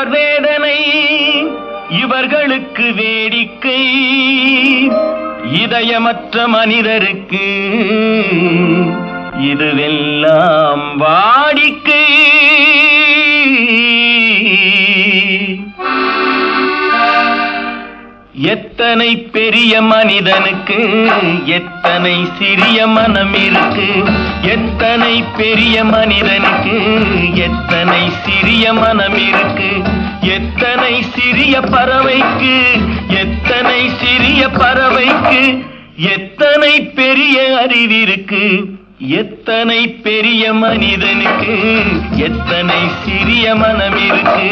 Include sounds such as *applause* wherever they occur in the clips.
இவர் வேதனை இவர்களுக்கு வேடிக்கை. இதயமற்ற மனிதருக்கு இதுவெல்லாம் வாடிக்கை. எத்தனை பெரிய மனிதனுக்கு எத்தனை சிறிய மனம் இருக்கு. எத்தனை பெரிய மனிதனுக்கு எத்தனை சிறிய மனம் இருக்கு. சிறிய பறவைக்கு எத்தனை சிறிய பறவைக்கு எத்தனை பெரிய அறிவிற்கு எத்தனை பெரிய மனிதனுக்கு எத்தனை சிறிய மனம் இருக்கு?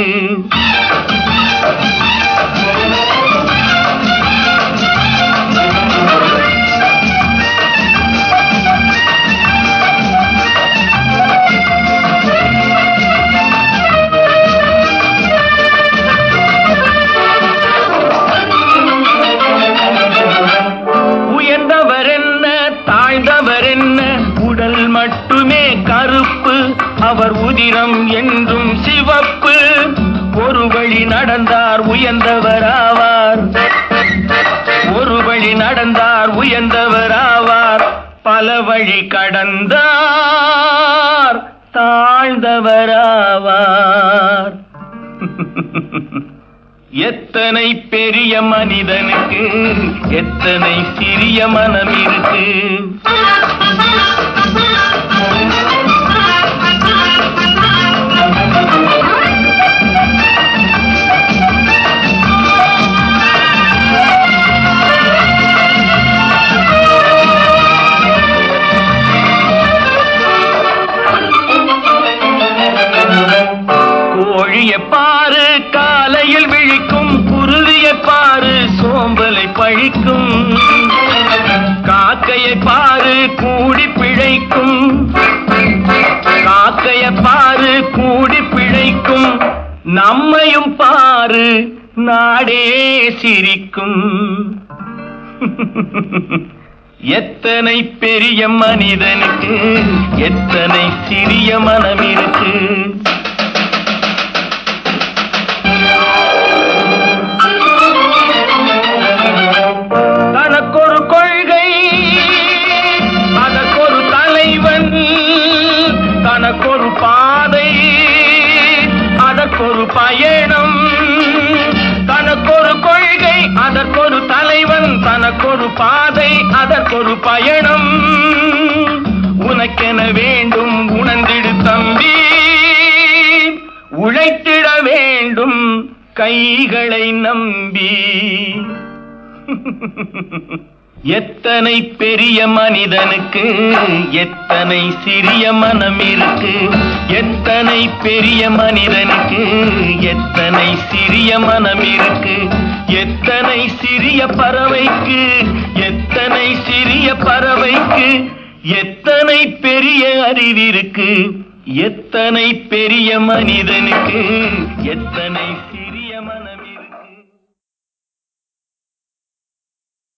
அவர் உதிரம் என்றும் சிவப்பு. ஒரு வழி நடந்தார் உயர்ந்தவர் ஆவார் ஒரு வழி நடந்தார் உயர்ந்தவர் ஆவார் பல வழி கடந்தார் தாழ்ந்தவராவார். *laughs* எத்தனை பெரிய மனிதனுக்கு எத்தனை சிறிய மனம் இருக்கு. பாரு காலையில் விழிக்கும் குருவிய பாரு சோம்பலை பழிக்கும். காக்கையை பாரு கூடி பிழைக்கும். காக்கைய பாரு கூடி பிழைக்கும். நம்மையும் பாரு நாடே சிரிக்கும். எத்தனை பெரிய மனிதனுக்கு எத்தனை சிறிய மனம் இருக்கு பாதை அதற்கொரு பயணம். உனக்கென வேண்டும் உணர்ந்திடு தம்பி. உழைத்திட வேண்டும் கைகளை நம்பி. எத்தனை பெரிய மனிதனுக்கு எத்தனை சிறிய மனம் இருக்கு எத்தனை பெரிய மனிதனுக்கு எத்தனை சிறிய மனம் இருக்கு எத்தனை சிறிய பறவைக்கு எத்தனை சிறிய பறவைக்கு எத்தனை பெரிய அறிவிற்கு எத்தனை பெரிய மனிதனுக்கு எத்தனை